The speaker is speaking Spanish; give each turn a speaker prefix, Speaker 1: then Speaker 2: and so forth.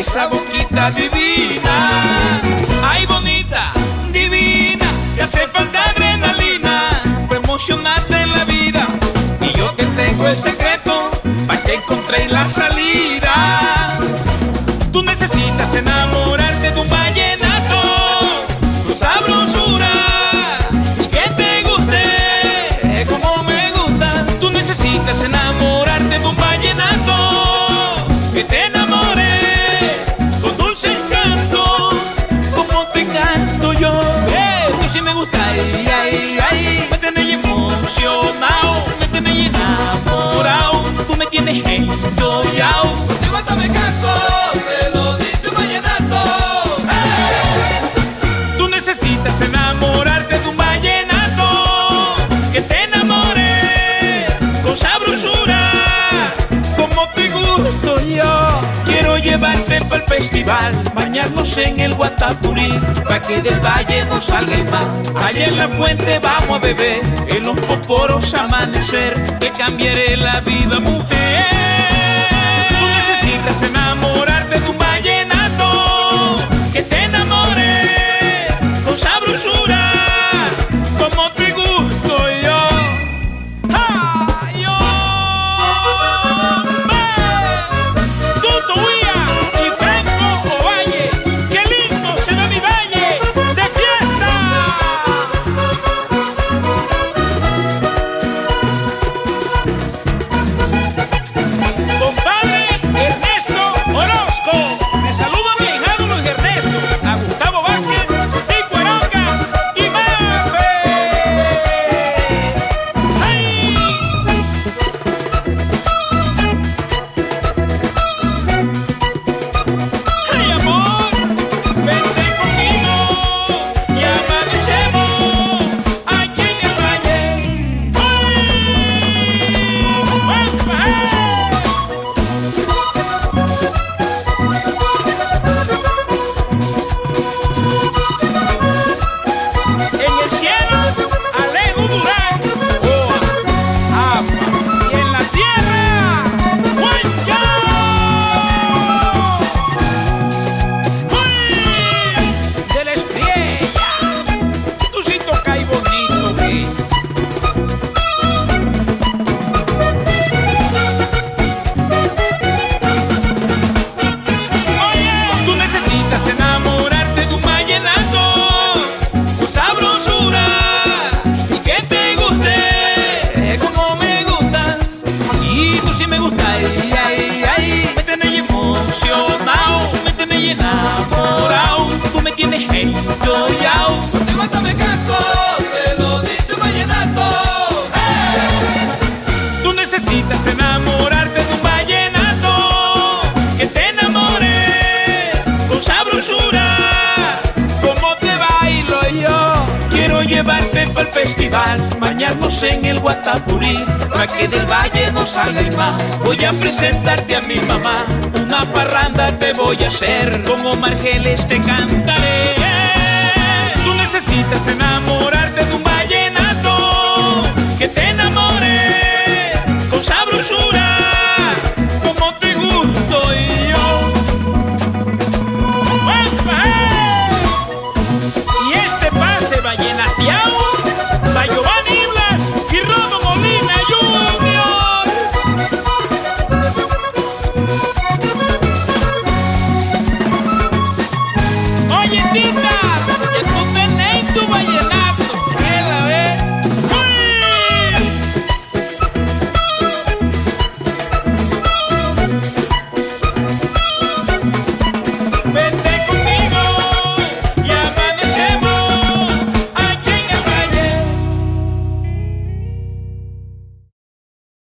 Speaker 1: esa boquita divina. Ay, bonita, divina, te hace falta adrenalina para emocionarte en la vida. Y yo que tengo el secreto, para que encontré la salida. Tú necesitas enamorarte de un vallenato, tu sabrosura, y que te guste como me gusta. Tú necesitas enamorarte de un vallenato, que te enamore con dulce encanto, como te canto yo. Eh, tú sí me gusta, ay, ay, para el festival, bañarnos en el Guatapurí, para que del valle no salga el mar. Allá en la fuente vamos a beber, en los poporos amanecer, que cambiaré la vida, mujer. Tienes enjoyado.
Speaker 2: De cuánto me canso, te lo dice vallenato.
Speaker 1: Tú necesitas enamorarte de un vallenato que te enamore con sabrosura como te bailo yo. Quiero llevarte para el festival, bañarnos en el Guatapurí, para que del valle no salga el. Voy a presentarte a mi mamá, una parranda te voy a hacer, como Margeles te cantaré. Necesitas enamorarte de un vallenato que te enamore